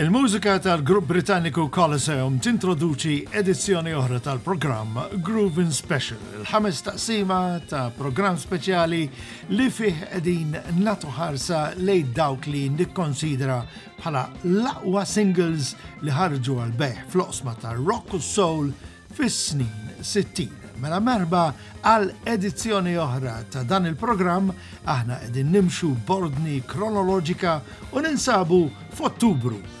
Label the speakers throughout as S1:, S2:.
S1: Il-mużika tal-grupp Britanniku Colosseum tintroduċi edizzjoni oħra tal-programm Groovin Special. l-ħames taqsima ta' programm speċjali li fih qegħdin natu ħarsa lejn dawk li nikkonsidra bħala l-aqwa singles li ħarġu għal beħ fl-oqsma ta' rock u soul fis-snin 60. Mela merba għal edizzjoni oħra ta' dan il-programm aħna qegħdin nimxu bordni kronoloġika u ninsabu f'Ottubru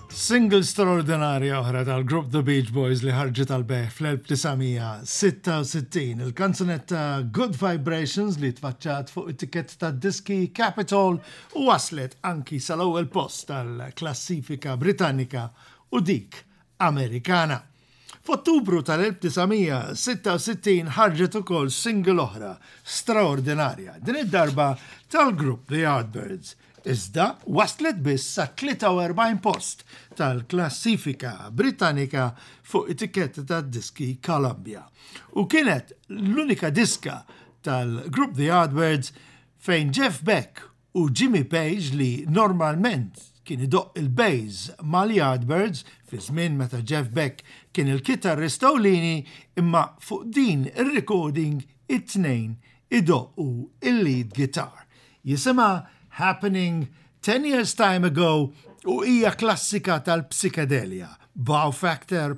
S1: Single straordinarja oħra tal-grupp The Beach Boys li ħarġet tal-beħ fl-1966, il-kanzunetta Good Vibrations li tfaċċat fuq it-tikket tad-diski Capitol u waslet anki sal-ewwel post tal-klassifika Britannika u dik Amerikana. F'Ottubru tal-1966 ħarġet ukoll single oħra straordinarja, din id-darba tal-grupp The Yardbirds, iżda waslet biss sat-43 post tal-klassifika Brittanika fuq it-tikketta tad-diski Columbia, u kienet l-unika diska tal-grupp The Yardbirds fejn Jeff Beck u Jimmy Page li normalment
S2: kien idoqq il-bass ma' l-Yardbirds fi żmien meta Jeff Beck kien il-kitarrist ewlieni imma fuq din ir-recording it-tnejn idoqqu l-lead guitar. Jisimha Happening Ten Years Time Ago u hija klassika tal-psikedelja, Wow Factor,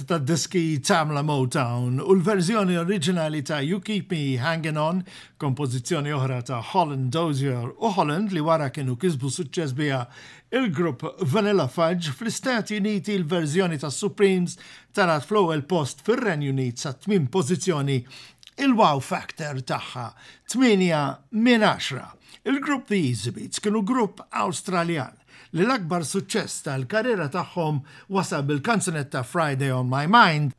S1: tad-diski Tamla Motown u l-verżjoni oriġinali ta' You Keep Me Hangin' On, kompożizzjoni oħra ta' Holland Dozier u Holland li wara kienu kisbu suċċess biha il-grupp Vanilla Fudge fl-Istati Uniti l-verżjoni tas-Supremes talat fl-ewwel post fir-Renju Unit sat-tmien pożizzjoni il-wow factor tagħha tmienja minn għaxra. Il-grupp The Easybeats kienu grupp Awstraljan. li l-akbar suċċess tal-karriera tagħhom wasal bil-kanzunetta Friday on My Mind,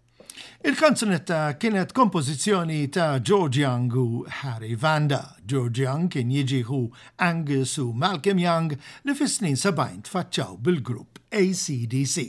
S1: Il-kanzunetta kienet kompożizzjoni ta' George Young u Harry Vanda. George Young kien jiġi ħu Angus u Malcolm Young li fis-snin 70 tfaċċaw bil-grupp ACDC.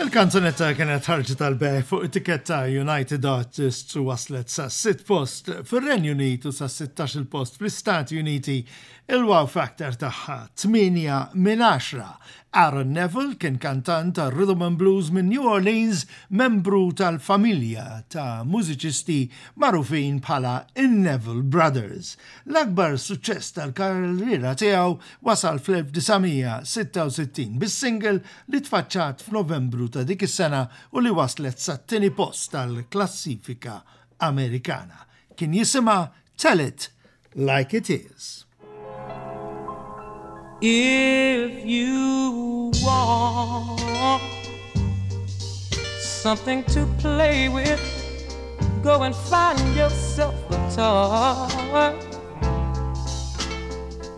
S1: Il-kanzunetta kienet ħarġet tal beħ fuq it-tiketta United Artists u waslet sa' sitt post fir-Renju Unit u sa' 16 il-post fl-Istati Uniti. Il-wow factor tagħha 8 minn 10. Aaron Neville kien kantant ta' rhythm and blues minn New Orleans, membru tal-familja ta' mużiċisti magħrufin bħala in-Neville Brothers. L-akbar suċċess tal-karriera tiegħu Wasal fl-1966 bis-single li tfaċċat f'Novembru ta' dik is-sena u li waslet sat-tieni post tal-klassifika Amerikana. Kien jisimha Tell It Like It Is.
S3: If you want something to play with, go and find yourself a toy.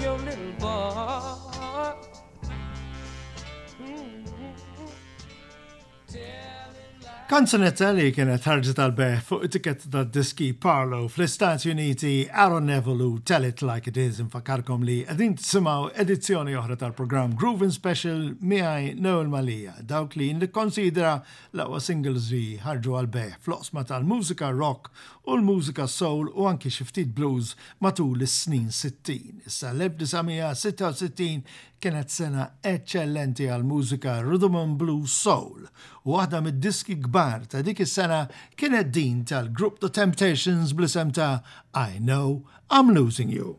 S3: jew lil bar.
S4: Kanzunetta li kienet ħarġet tal-beħ fuq it-tikket ta' diski Parlo fl-Istati Uniti Aaron Neville u Tell It Like It Is infakarkom li għedin tisimaw edizzjoni oħra tal-programm Groovin Special miħaj Noel Malija dawk li nikkonsidra l-aqwa singles li ħarġu għal-beħ fl-oqsma tal-mużika rock u l-mużika soul u anki xiftit blues matul is-snin sittin. Issa l-1966 kienet sena eċċellenti għall-mużika rhythm and blues soul u waħda mid-diski kbar ta' dik is-sena kienet din tal-grupp The Temptations bl-isem ta' I Know I'm Losing You.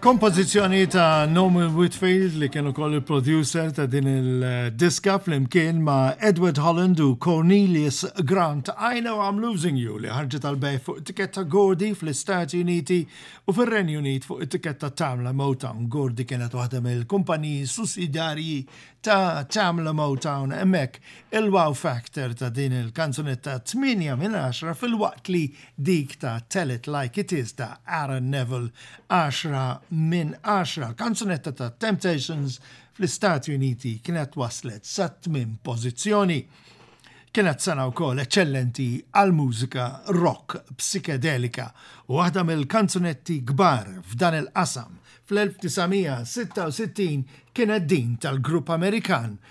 S4: Kompożizzjoni ta' Norman Whitfield li kien ukoll il-producer ta' din il-diska flimkien ma' Edward Holland u Cornelius Grant I Know I'm Losing You li ħarġet għall-bejħ fuq it-tikketta Gordy fl-Istati Uniti u fir-Renju Unit fuq it-tikketta Tamla Motown. Gordy kienet waħda mill-kumpaniji sussidjarji
S5: ta' Tamla Motown hemmhekk il-wow factor ta' din il-kanzunetta 8 minn 10 filwaqt li dik ta' Tell It Like It Is ta' Aaron Neville, għaxra minn għaxra. L-kanzunetta ta' Temptations fl-Istati Uniti kienet waslet sat-tmien pożizzjoni. Kienet sena wkoll eċċellenti għall-mużika rock psikedelika u waħda mill-kanzunetti kbar f'dan il-qasam fl-1966 kienet din tal-grupp Amerikan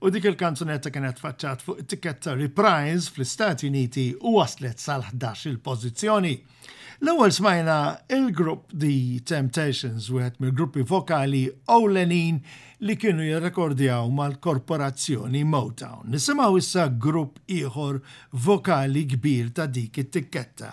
S5: U dik il-kanzunetta kienet faċċat fuq it-tikketta Reprise fl-Istati Uniti u waslet sal-11 il-pożizzjoni. L-ewwel smajna il-grupp The Temptations, wieħed mill-gruppi vokali ewlenin li kienu jirrekordjaw mal-korporazzjoni Motown. Nisimgħu issa grupp ieħor vokali kbir ta' dik it-tikketta,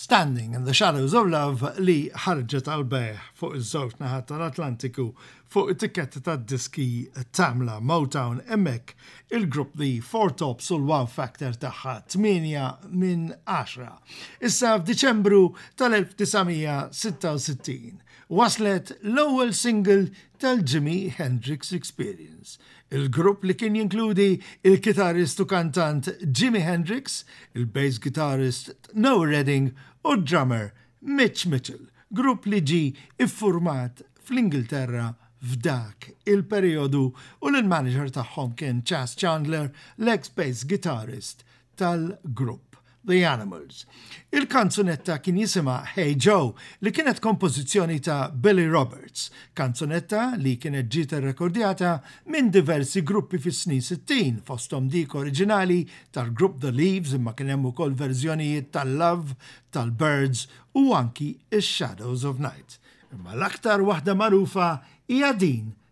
S5: Standing in the Shadows of Love
S1: li ħarġet għall-bejgħ fuq iż-żewġ naħat tal-Atlantiku fuq it-tikketti tad-diski tagħmla Motown hemmhekk il-grupp The Four Tops u l-wow factor tagħha tmienja minn għaxra. Issa f'Diċembru tal-1966 waslet l-ewwel single tal-Jimi Hendrix Experience Il-grupp li kien jinkludi il-kitarrist u kantant Jimi Hendrix, il-bass guitarist Tno Redding u d-drummer Mitch Mitchell, grupp li ġie iffurmat fl-Ingilterra f'dak il-perijodu u li l-manager tagħhom kien Chas Chandler, l-eks bass guitarist tal-grupp The Animals. Il-kanzunetta kien jisimha Hey Joe li kienet kompożizzjoni ta' Billy Roberts, kanzunetta li kienet ġiet irrekordjata minn diversi gruppi fis-snin 60 fosthom dik oriġinali tal-grupp The Leaves imma kien hemm ukoll verżjonijiet tal-Love, tal-Byrds u anki s-Shadows of Night. Imma l-aktar waħda magħrufa hija din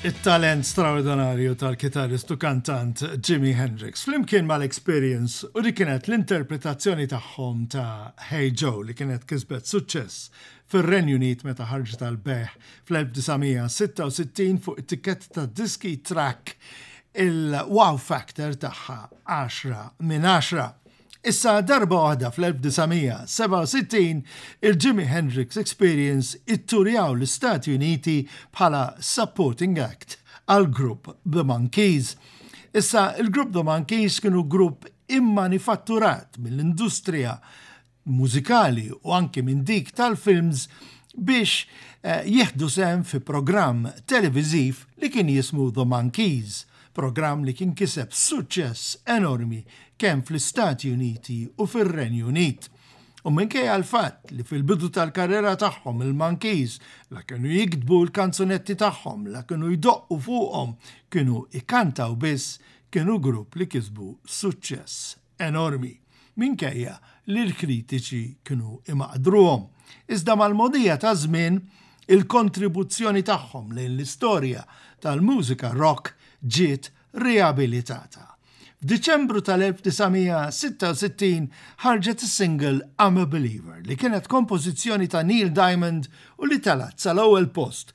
S1: it-talent straordinarju tal-kitarrist u kantant Jimi Hendrix flimkien mal-Experience u dik kienet l-interpretazzjoni tagħhom ta' Hey Joe li kienet kisbet suċċess fir-Renju Unit meta ħarġet għall-bejħ fl-1966 fuq it-tikketta tad-diski trakk il-wow factor tagħha 10 minn 10. Issa darba waħda fl-1967 il-Jimi Hendrix Experience itturjaw l-Istati Uniti bħala supporting act għall-grupp The Monkees. Issa il-grupp The Monkees kienu grupp immanifatturat mill-industrija mużikali u anki minn dik tal-films biex eh, jieħdu sehem fi programm televiżiv li kien jismu The Monkees. programm li kien kiseb suċċess enormi kemm fl-Istati Uniti u fir-Renju Unit. U minkejja l-fatt li fil-bidu tal-karriera tagħhom il-Monkeys la kienu jiktbu l-kanzunetti tagħhom, la kienu jdoqqu fuqhom, kienu ikantaw biss, kienu grupp li kisbu suċċess enormi, minkejja li l-kritiċi kienu imaqdruhom. Iżda mal-mogħdija taż-żmien, il-kontribuzzjoni tagħhom lejn l-istorja tal-mużika rock ġiet riabilitata. F'Diċembru tal-1966 ħarġet is-single I'm a Believer, li kienet kompożizzjoni ta' Neil Diamond u li telgħet sal-ewwel post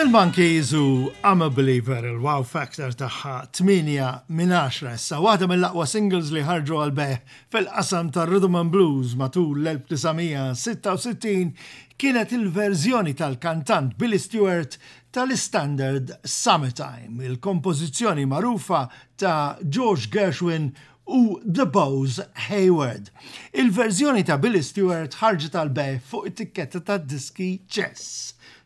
S1: Il-Monkees u I'm a Believer, il-wow factor tagħha 8 minn 10 issa, waħda mill-aqwa singles li ħarġu għall-bejħ fil-qasam tar-rhythm and blues matul l-1966 kienet il-verżjoni tal-kantant Billy Stewart tal-istandard Summertime, il-kompożizzjoni magħrufa ta' George Gershwin u The Boz Hayward. Il-verżjoni ta' Billy Stewart ħarġet għall-bejħ fuq it-tikketta tad-diski Chess.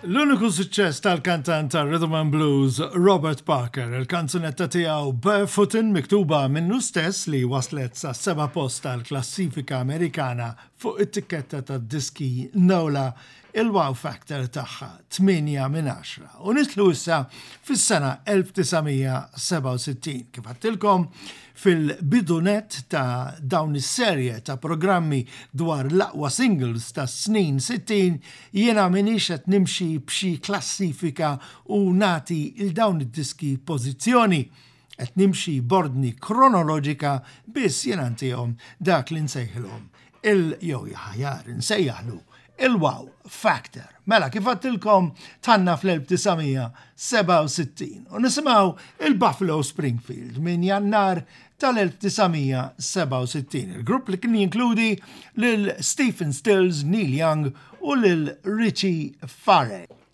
S1: L-uniku suċċess tal-kantant ta' Rhythm and Blues Robert Parker, il-kanzunetta tiegħu Barefootin miktuba minnu stess li waslet sa' seba' post tal-klassifika Amerikana fuq it-tikketta tad-diski Nola
S6: il-wow factor tagħha 8 minn 10 u nitlu issa fis-sena 1967 kif għattilkom Fil-bidu nett ta' dawn is-serje ta' programmi dwar l-aqwa singles tas-snin 60, jiena m'iniex qed nimxi b'xi klassifika u nagħti 'l dawn id-diski pożizzjoni. Qed nimxi b'ordni kronoloġika biss jiena ntihom dak li nsejħilhom il jew aħjar insejjaħlu il-wow factor. Mela kif għattilkom tanna fl-1967 u nisimaw il-Buffalo Springfield minn jannar tal-1967. Il-grupp li kien jinkludi lil Stephen Stills, Neil Young u lil Richie Farrell.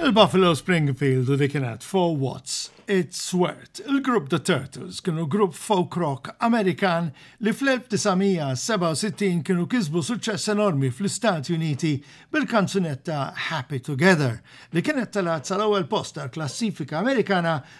S6: Il-Buffalo Springfield u dik kienet For What's It's Worth. Il-grupp The Turtles kienu grupp folk rock Amerikan li fl-1967 kienu kisbu suċċess enormi fl-Istati Uniti bil-kanzunetta Happy Together, li kienet telgħet sal-ewwel post tal-klassifika Amerikana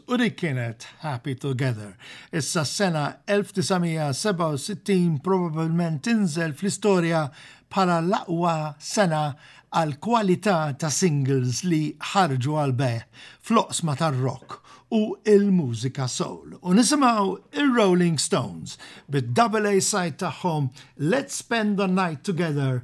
S3: U dik kienet Happy Together. Issa s-sena 1967 probabbilment tinżel fl-istorja bħala l-aqwa sena għall-kwalità ta' singles li ħarġu għall-bejgħ fl-oqsma tar-rock u l-mużika soul. U nisimgħu r-Rolling Stones bid-double A-side tagħhom Let's Spend the Night Together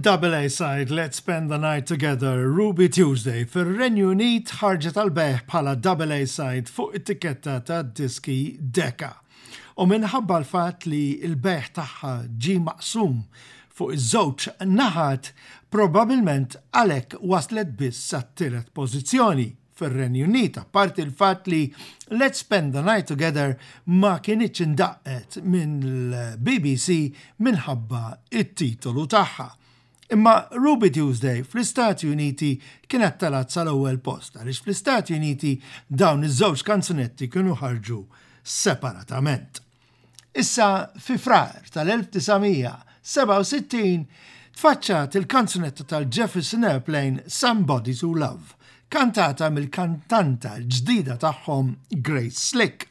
S7: Double A-side Let's Spend the Night Together
S3: Ruby Tuesday
S1: fir-Renju Unit ħarġet tal-beħ bħala Double A-side fuq it-tiketta ta' diski Deka. u minħabba l-fatt li l-bejgħ tagħha ġie maqsum fuq iż-żewġ naħat, probabbilment għalhekk waslet biss sat-tielet pożizzjoni fir-Renju Unit, apparti l-fatt li Let's Spend the Night Together ma kinitx indaqqet mill-BBC minħabba t-titolu tagħha. Imma Ruby Tuesday fl-Istati Uniti kienet telgħet sal-ewwel post għaliex fl-Istati Uniti dawn iż-żewġ kanzunetti kienu ħarġu separatament. Issa fi Frar tal-1967 tfaċċat il-kanzunetta tal-Jefferson Airplane Somebody to Love, kantata mill-kantanta l-ġdida tagħhom Grace Slick.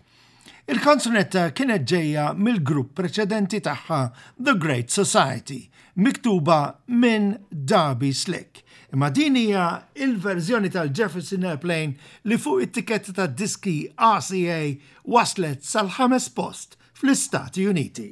S8: Il-kanzunetta kienet ġejja mill-grupp preċedenti tagħha The Great Society, miktuba minn Darby Slick, imma din hija l-verżjoni tal-Jefferson Airplane li fuq it-tikketta tad-diski RCA waslet sal-ħames post fl-Istati Uniti.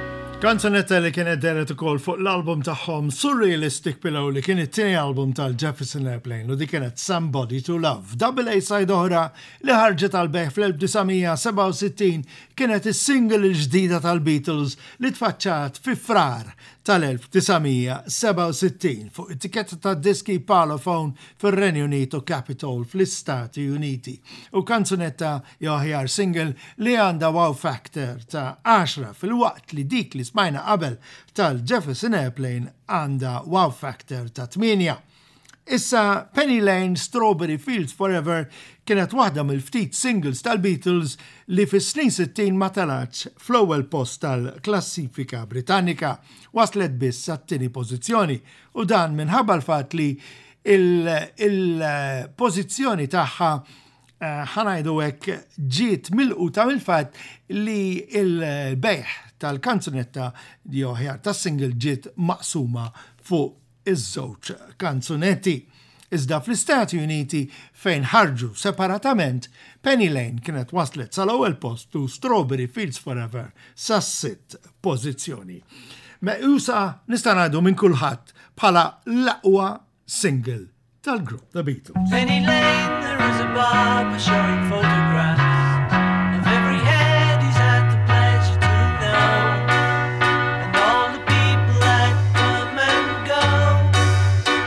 S8: Kanzunetta li kienet dehret ukoll fuq l-album tagħhom Surrealistic Pillow li kien it-tieni album tal-Jefferson Airplane u dik kienet Somebody to Love. Double A-side oħra li ħarġet għall-bejħ fl-1967 kienet is-single il-ġdida tal-Beatles li tfaċċat fi Frar tal-1967 fuq it-tikketta tad-diski Parlophone fir-Renju Unit u Capitol fl-Istati Uniti, u kanzunetta jew aħjar single li għandha wow factor ta' għaxra filwaqt li dik li smajna qabel tal-Jefferson Airplane għandha wow factor ta' tmienja. Issa Penny Lane Strawberry Fields Forever kienet waħda mill-ftit singles tal-Beatles li fis-snin 60 ma telgħatx fl-ewwel post tal-klassifika Britannika, waslet biss għat-tieni pożizzjoni U dan minħabba l-fatt li il-pożizzjoni tagħha eh, ħanajdu hekk ġiet milquta mill-fatt li il-bejħ tal-kanzunetta jew ħjar tas-single ġiet maqsuma fuq iż-żewġ kanzunetti. Iżda fl-Istati Uniti fejn ħarġu separatament, Penny Lane kienet waslet sal-ewwel post u Strawberry Fields Forever sas-sitt pożizzjoni. Meqjusa nista' ngħidu minn kulħadd bħala l-aqwa single tal-grupp The Beatles.
S5: Penny Lane, there is a barber showing photographs.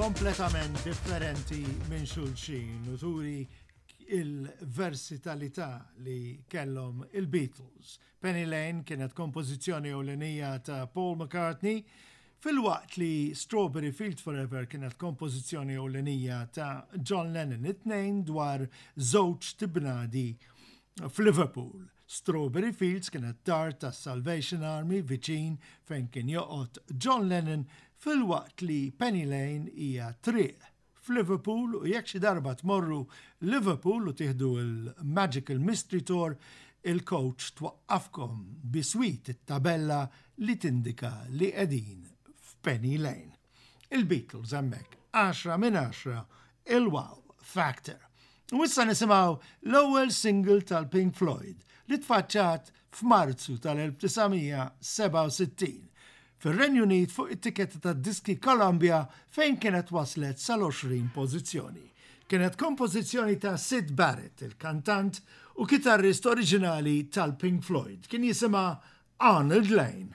S1: kompletament differenti minn xulxin u turi il-versitalità li kellhom il-Beatles. Penny Lane kienet kompożizzjoni ewlenija ta' Paul McCartney Filwaqt li Strawberry Fields Forever kienet kompożizzjoni ewlenija ta' John Lennon it-tnejn dwar żewġ tibnadi f'Liverpool. Strawberry Fields kienet dar tas-Salvation Army viċin fejn kien joqgħod John Lennon filwaqt li Penny Lane hija triq f'Liverpool u jekk xi darba tmorru Liverpool u tieħdu l-Magical Mystery Tour, il-coach twaqqafkom biswit it-tabella li tindika li qegħdin f'Penny Lane. Il-Beatles hemmhekk, għaxra minn għaxra, il-wow factor. U issa nisimgħu l-ewwel single tal-Pink Floyd li tfaċċat f'Marzu tal-1967 fir-Renju Unit fuq it-tikketta tad-diski Columbia fejn kienet waslet sal-20 pożizzjoni. Kienet kompożizzjoni ta' Syd Barrett, il-kantant u kitarrist oriġinali tal-Pink Floyd. Kien jisimha Arnold
S2: Layne.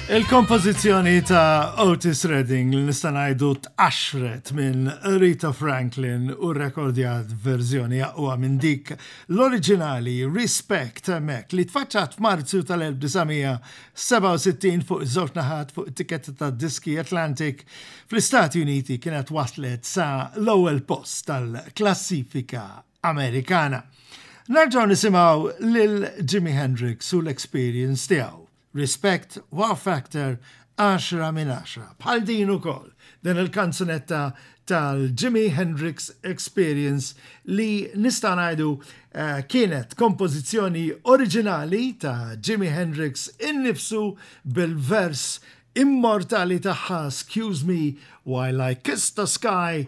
S1: Il-kompożizzjoni ta' Otis Redding li nista' ngħidu tqaxxret minn Rita Franklin u rrekordjat verżjoni aqwa minn dik l-oriġinali Respect hemmhekk li tfaċċat f'Marzu tal-1967 fuq iż-żewġ naħat fuq it-tikketta tad-diski Atlantic fl-Istati Uniti kienet waslet sa l-ewwel post tal-klassifika Amerikana. Nerġgħu nisimgħu lil Jimi Hendrix u l-experience tiegħu. Respect, Wow Factor, għaxra minn għaxra. Bħal din ukoll, din il-kanzunetta tal-Jimi Hendrix Experience li nistgħu ngħidu kienet kompożizzjoni oriġinali ta' Jimi Hendrix innifsu bil-vers immortali tagħha 'Excuse Me While I Kiss the Sky'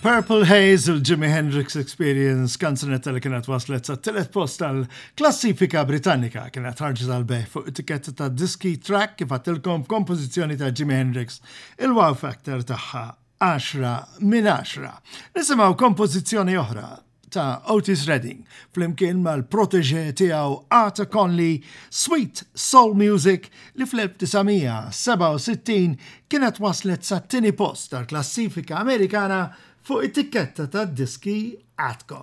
S1: Purple Haze u l-Jimi Hendrix Experience, kanzunetta li kienet waslet sa' telet post tal-klassifika Britannika, kienet ħarġet tal beħ fuq etiketta ta' diski track kif għatilkom f'kompożizzjoni ta' Jimi Hendrix, il-wow factor tagħha 10 minn 10. Nisimgħu kompożizzjoni oħra ta' Otis Redding flimkien mal-protege tiegħu Arthur Conley, Sweet Soul Music li fl-1967 kienet waslet sat-tieni post tal-klassifika Amerikana fuq it-tikketta tad-diski Atco.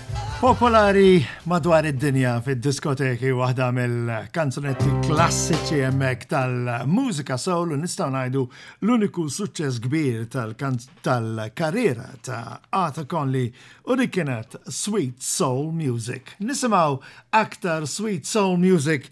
S9: Popolari madwar id-dinja fid-diskoteki waħda mill-kanzunetti klassiċi hemmhekk tal-mużika soul u nistgħu ngħidu l-uniku suċċess kbir tal-karriera ta' Arthur Conley u dik kienet Sweet Soul Music. Nisimgħu aktar Sweet Soul Music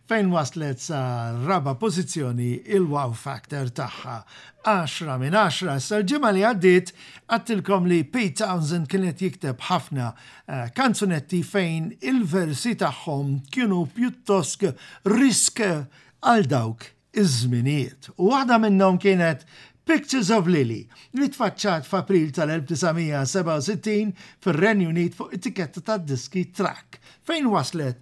S9: fejn waslet sa raba' pożizzjoni il-wow factor tagħha, għaxra minn għaxra issa l-ġimgħa li għaddiet għedtilkom li Pete Townsend kien qed jikteb ħafna kanzunetti fejn il-versi tagħhom kienu pjuttosk risk għal dawk iż-żminijiet u waħda minnhom kienet Pictures of Lily li tfaċċat f'April tal-1967 fir-Renju Unit fuq etikketta tad-diski Track fejn waslet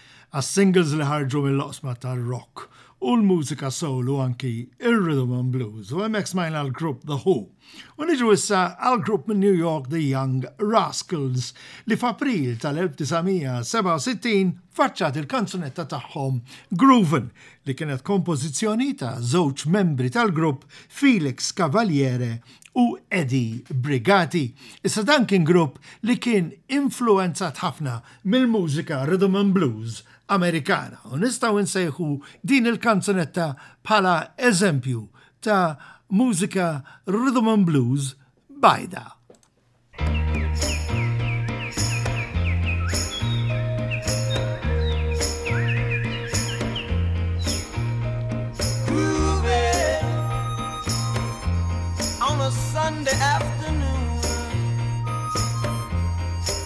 S10: għas-singles li ħarġu mill-oqsma tar-rock u l-mużika soul u anki r-rhythm and blues u hemmhekk smajna l-grupp The Who. U niġu issa għall-grupp minn New York The Young Rascals li f'April tal-1967 faċċat il-kanzunetta tagħhom Groovin' li kienet kompożizzjoni ta' żewġ membri tal-grupp Felix Cavaliere u Eddie Brigati. Issa dan kien grupp li kien influwenzat ħafna mill-mużika rhythm and blues Amerikana u nistgħu nsejħu din il-kanzunetta bħala eżempju ta' mużika rhythm and blues bajda.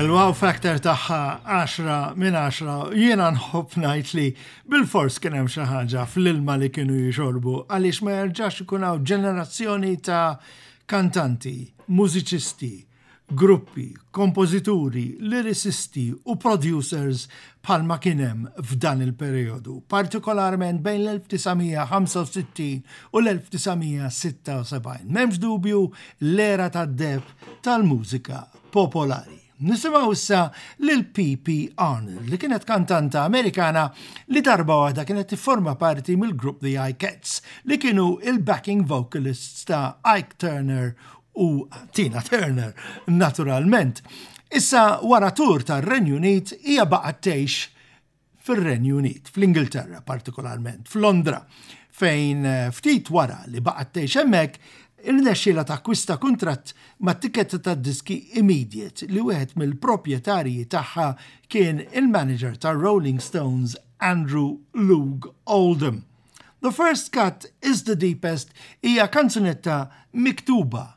S1: Il-wow factor tagħha 10 minn 10 jiena nħobb ngħid li bil-fors kien hemm xi ħaġa fl-ilma li kienu jixorbu għaliex ma jerġax ikun hawn ġenerazzjoni ta' Kantanti, mużiċisti, gruppi, kompożituri, lirisisti u producers bħalma kien hemm f'dan il-perijodu, partikolarment bejn l-1965 u l-1976. M'hemmx dubju l-era tad-deheb tal-mużika popolari. Nisimgħu issa lil Pippi Arnold, li kienet kantanta Amerikana li darba waħda kienet tifforma parti mill-grupp The I Cats, li kienu il-backing vocalists ta' Ike Turner u Tina Turner, naturalment. Issa wara tur tar-Renju Unit hija baqgħet tgħix fir-Renju Unit, fl-Ingilterra partikolarment, f'Londra, fejn eh, ftit wara li baqgħet tgħix hemmhekk, irnexxiela takkwista kuntratt ma' tiketta ta' diski Immediate li wieħed mill-proprjetarji tagħha kien il-manager ta' Rolling Stones Andrew Lug Oldham. The First Cut is the Deepest hija kanzunetta miktuba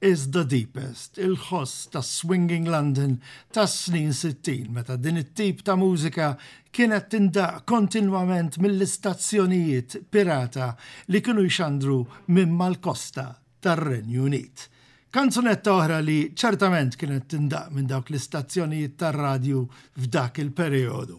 S1: is the deepest, il-ħoss tas-swinging London tas-snin sittin meta din it-tip ta' mużika kienet tindaqq kontinwament mill-istazzjonijiet pirata li kienu jxandru minn mal-kosta tar-Renju Unit. Kanzunetta oħra li ċertament kienet tindaqq minn dawk l-istazzjonijiet tar-radju f'dak il-perijodu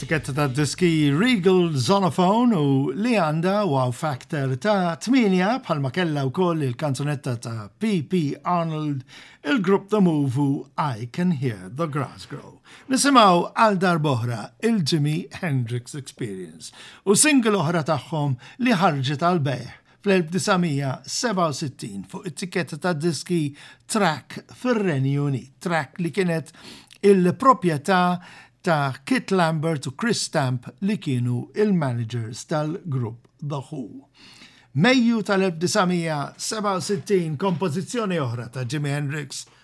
S1: Tikketta ta' diski Regal Zonophone u li għandha wow factor ta' 8 bħalma kellha wkoll il-kanzunetta ta' PP Arnold, il-grupp The Move u I Can Hear the Grass Grow. Nisimgħu għal darboħra il-Jimi Hendrix Experience u single oħra tagħhom li ħarġet għal bejħ fl-1967 fuq it-tikketta ta' diski Track fir-Renju Unit, Track li kienet il-proprjetà ta' Kit Lambert u Chris Stamp li kienu il-managers tal-grupp The Who. Mejju tal-1967 kompożizzjoni oħra ta' Jimi Hendrix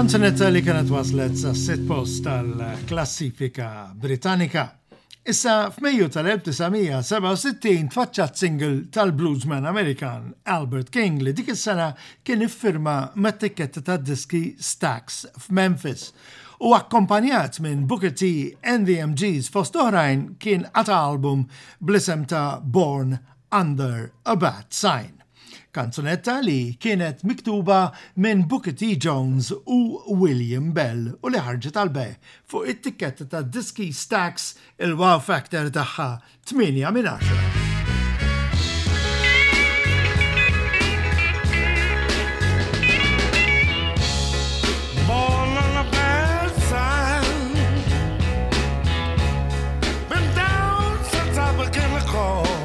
S11: Kanzunetta li kienet waslet sa' sitt post tal-klassifika Britannika. Issa f'Mejju tal-1967 tfaċċat single tal-bluesman Amerikan Albert King li dik is-sena kien iffirma mat-tikketta tad-diski Stax f'Memphis u akkompanjat minn Booker T and the MGs fost oħrajn kien qata' album bl-isem ta' Born Under a Bad Sign. Kanzunetta li kienet miktuba minn Booker T. Jones u William Bell u li ħarġet għal bejgħ fuq it-tikketta tad-diski Stax il-wow factor tagħha tmienja minn
S1: għaxra.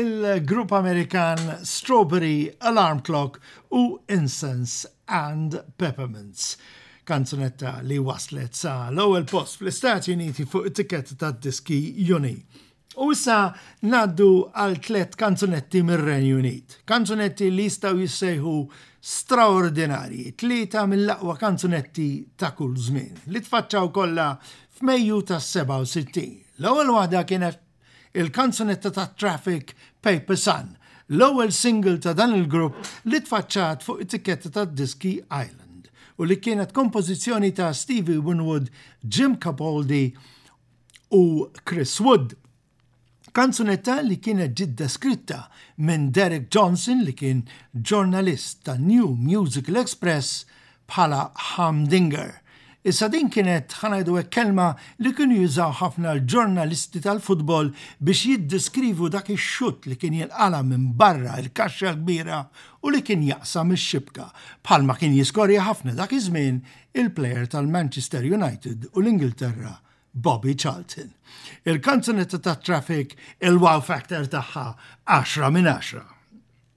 S1: il-grupp Amerikan Strawberry Alarm Clock u Incense and Peppermints kanzunetta li waslet sa l-ewwel post fl-Istati Uniti fuq it-tikketta tad-diski Juni. U issa naddu għal tliet kanzunetti mir-Renju Unit. Kanzunetti li jistgħu jissejħu straordinarji, tlieta mill-aqwa kanzunetti ta' kull żmien, li tfaċċaw kollha f'Mejju tas-67. L-ewwel waħda kienet il-kanzunetta ta' Traffic Paper Sun, l-ewwel single ta' dan il-grupp li tfaċċat fuq it-tikketta tad-diski Island u li kienet kompożizzjoni ta' Stevie Winwood, Jim Capaldi u Chris Wood. Kanzunetta li kienet ġiet deskritta minn Derek Johnson li kien ġurnalist tan-New Musical Express bħala humdinger. Issa din kienet, ħa ngħidu hekk, kelma li kienu jużaw ħafna l-ġornalisti tal-futbol biex jiddiskrivu dak ix-xutt li kien jinqala' minn barra l-kaxxa l-kbira u li kien jaqsam ix-xibka, bħalma kien jiskorja ħafna dak iż-żmien il-plejer tal-Manchester United u l-Ingilterra Bobby Charlton. Il-kanzunetta tat-Traffic il-wow factor tagħha għaxra minn
S4: għaxra.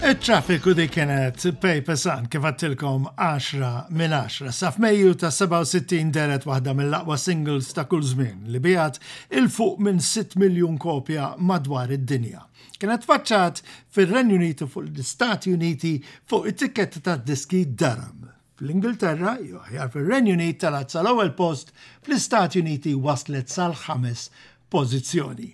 S12: Il-traffiku dik kienet Pepe San kif għattilkom 10 minn 10. Sa f'Mejju ta' 67 deret waħda mill-aqwa singles ta' kull żmien li biegħet il fuq minn 6 miljun kopja madwar id-dinja. Kienet faċċat fir-Renju Uniti fuq l-Istati Uniti fuq it-tikketti tad-diski Durham. Fl-Ingilterra, jew aħjar fir-Renju Unit talat sal-ewwel post, fl-Istati Uniti waslet sal-ħames pożizzjoni.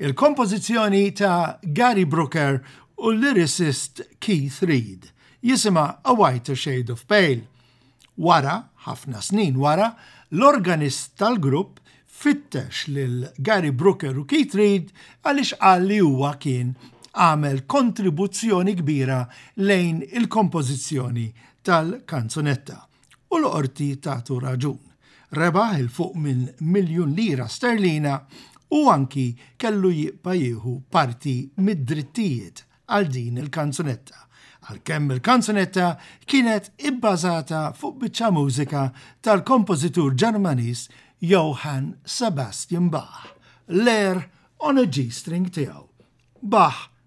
S12: Il-kompożizzjoni ta' Gary Brooker u l-lyricist Keith Reid, jisimha A Whiter Shade of Pale. Wara, ħafna snin wara, l-organist tal-grupp fittex lil Gary Brooker u Keith Reid għaliex qal li huwa kien għamel kontribuzzjoni kbira lejn il-kompożizzjoni tal-kanzunetta u l-qorti tagħtu raġun. Rebaħ il fuq minn miljun lira sterlina u anki kellu jibqa' jieħu parti mid-drittijiet għal din il-kanzunetta għalkemm il-kanzunetta kienet ibbażata fuq biċċa mużika tal-kompożitur Ġermaniż Johann Sebastian Bach, l-air on a G-string tiegħu, Bach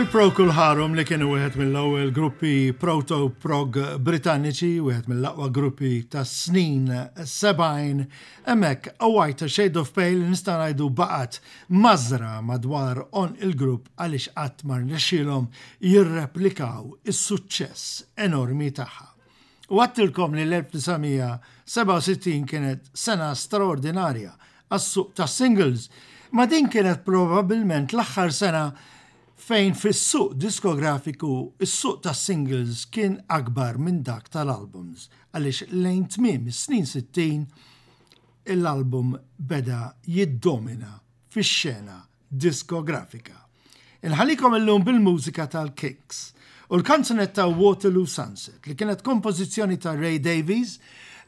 S1: Il-Procol Harum li kienu wieħed mill-ewwel gruppi proto-prog Britanniċi, wieħed mill-aqwa gruppi tas snin 70, hemmhekk A White Shade of Pale nista' ngħidu baqgħet Mażżra madwar għonq il-grupp għaliex qatt ma rnexxielhom jirreplikaw is-suċċess enormi tagħha. U għedtilkom li l-1967 kienet sena straordinarja għas-suq tas-singles, imma din kienet probabbilment l-aħħar sena fejn fis-suq diskografiku s-suq tas-singles kien akbar minn dak tal-albums għaliex lejn tmiem is-snin sittin, l-album beda jiddomina fix-xena diskografika. Inħallikom illum bil-mużika tal-Kinks u l-kanzunetta Waterloo Sunset li kienet kompożizzjoni ta' Ray Davies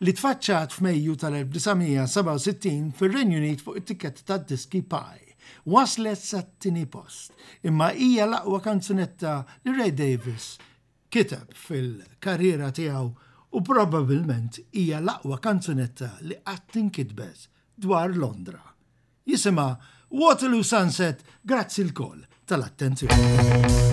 S1: li tfaċċat f'Mejju tal-1967 fir-Renju Unit fuq it-tikketta tad-diski Pye waslet sat-tieni post, imma hija l-aqwa kanzunetta li Ray Davies kiteb fil-karriera tiegħu u probabilment hija l-aqwa kanzunetta li qatt inkitbet dwar Londra. Jisimha Waterloo Sunset grazzi lkoll tal-attenzjoni.